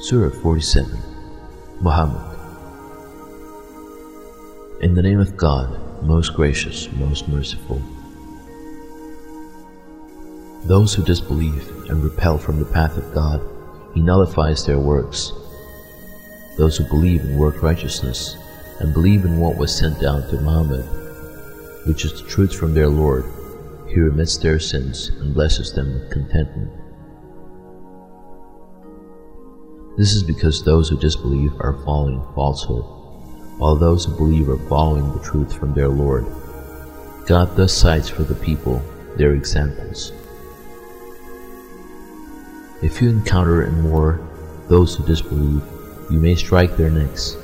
Surah 47 Muhammad In the name of God, most gracious, most merciful. Those who disbelieve and repel from the path of God, He nullifies their works. Those who believe and work righteousness and believe in what was sent down to Muhammad, which is the truth from their Lord, He remits their sins and blesses them with contentment. This is because those who disbelieve are following falsehood, while those who believe are following the truth from their Lord. God thus cites for the people their examples. If you encounter in war those who disbelieve, you may strike their necks.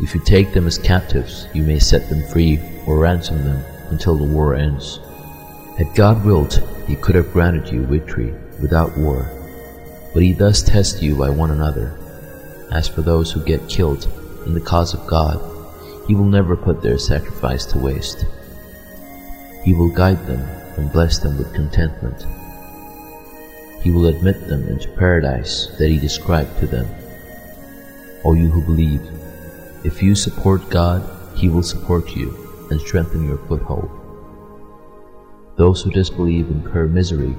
If you take them as captives, you may set them free or ransom them until the war ends. Had God willed, He could have granted you victory without war but he thus tests you by one another. As for those who get killed in the cause of God, he will never put their sacrifice to waste. He will guide them and bless them with contentment. He will admit them into paradise that he described to them. O you who believe, if you support God, he will support you and strengthen your foothold. Those who disbelieve incur misery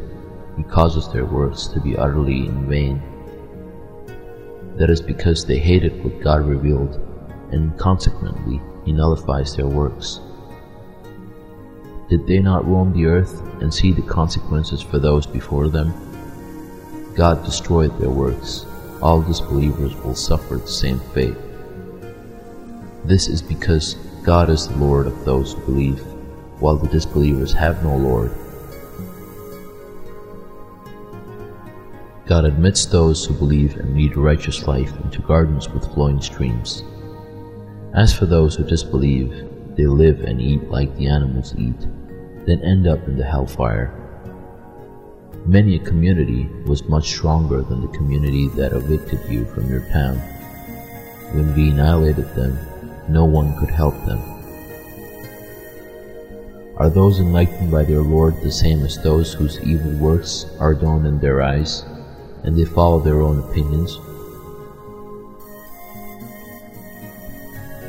he causes their works to be utterly in vain. That is because they hated what God revealed, and consequently He nullifies their works. Did they not roam the earth and see the consequences for those before them? God destroyed their works. All disbelievers will suffer the same fate. This is because God is the Lord of those who believe, while the disbelievers have no Lord God admits those who believe and lead a righteous life into gardens with flowing streams. As for those who disbelieve, they live and eat like the animals eat, then end up in the hellfire. Many a community was much stronger than the community that evicted you from your town. When we annihilated them, no one could help them. Are those enlightened by their Lord the same as those whose evil works are done in their eyes? And they follow their own opinions.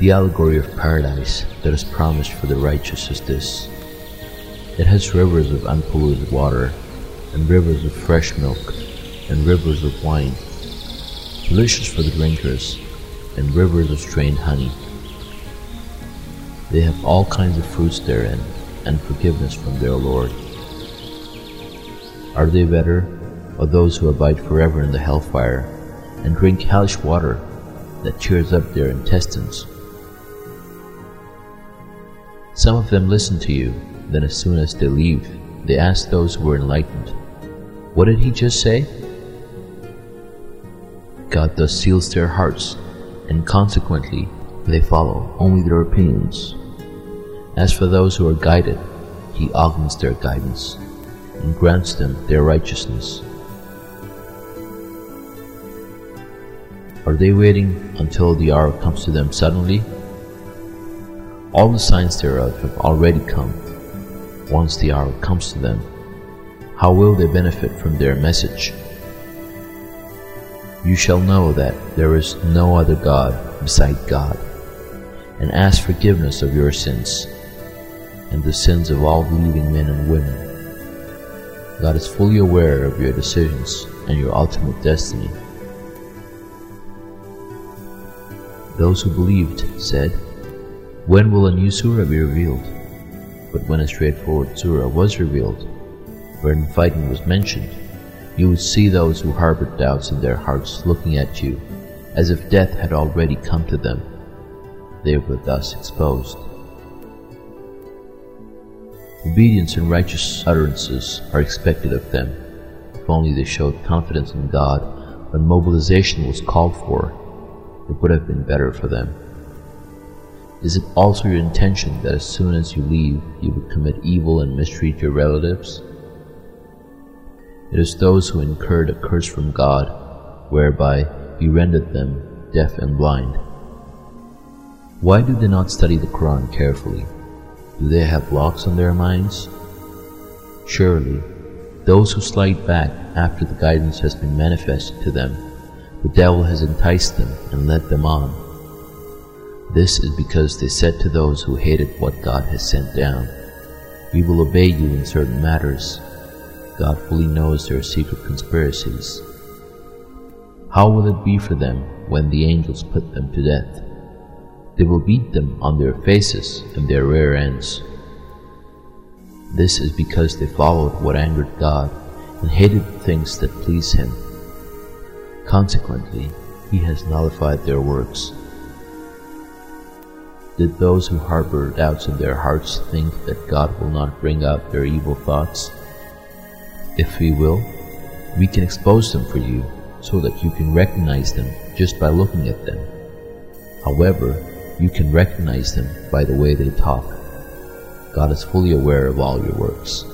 The allegory of paradise that is promised for the righteous is this. It has rivers of unpolluted water, and rivers of fresh milk, and rivers of wine, delicious for the drinkers, and rivers of strained honey. They have all kinds of fruits therein, and forgiveness from their Lord. Are they better or those who abide forever in the hellfire, and drink hellish water that cheers up their intestines. Some of them listen to you, then as soon as they leave, they ask those who were enlightened, What did he just say? God thus seals their hearts, and consequently they follow only their opinions. As for those who are guided, he augments their guidance, and grants them their righteousness. Are they waiting until the hour comes to them suddenly? All the signs thereof have already come. Once the hour comes to them, how will they benefit from their message? You shall know that there is no other God beside God, and ask forgiveness of your sins and the sins of all believing men and women. God is fully aware of your decisions and your ultimate destiny. Those who believed said, When will a new surah be revealed? But when a straightforward surah was revealed, wherein fighting was mentioned, you would see those who harbored doubts in their hearts looking at you, as if death had already come to them. They were thus exposed. Obedience and righteous utterances are expected of them, if only they showed confidence in God when mobilization was called for it would have been better for them. Is it also your intention that as soon as you leave, you would commit evil and mistreat your relatives? It is those who incurred a curse from God, whereby He rendered them deaf and blind. Why do they not study the Quran carefully? Do they have blocks on their minds? Surely, those who slide back after the guidance has been manifested to them The devil has enticed them and led them on. This is because they said to those who hated what God has sent down, We will obey you in certain matters. God fully knows their secret conspiracies. How will it be for them when the angels put them to death? They will beat them on their faces and their rear ends. This is because they followed what angered God and hated the things that please Him. Consequently, He has nullified their works. Did those who harbor doubts in their hearts think that God will not bring out their evil thoughts? If He will, we can expose them for you so that you can recognize them just by looking at them. However, you can recognize them by the way they talk. God is fully aware of all your works.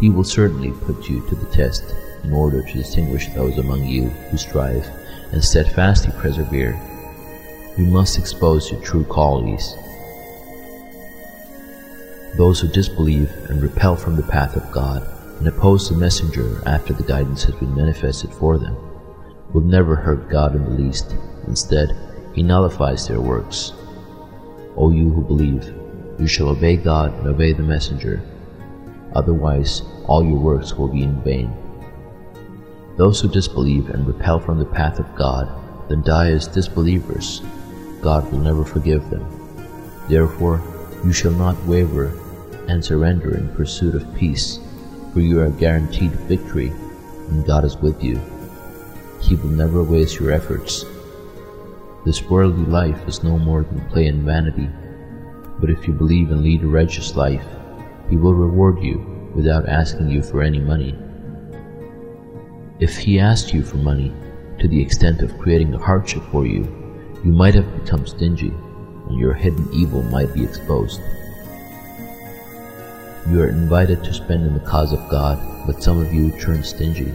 He will certainly put you to the test in order to distinguish those among you who strive and steadfastly persevere. You must expose your true qualities. Those who disbelieve and repel from the path of God and oppose the messenger after the guidance has been manifested for them will never hurt God in the least. Instead, he nullifies their works. O you who believe, you shall obey God and obey the messenger. Otherwise, all your works will be in vain. Those who disbelieve and repel from the path of God, then die as disbelievers. God will never forgive them. Therefore, you shall not waver and surrender in pursuit of peace, for you are guaranteed victory, and God is with you. He will never waste your efforts this worldly life is no more than play and vanity. But if you believe and lead a righteous life, He will reward you without asking you for any money. If He asked you for money to the extent of creating a hardship for you, you might have become stingy, and your hidden evil might be exposed. You are invited to spend in the cause of God, but some of you turn stingy.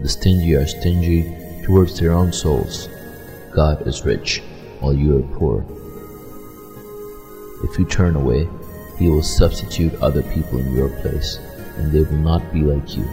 The stingy are stingy towards their own souls God is rich, while you are poor. If you turn away, He will substitute other people in your place, and they will not be like you.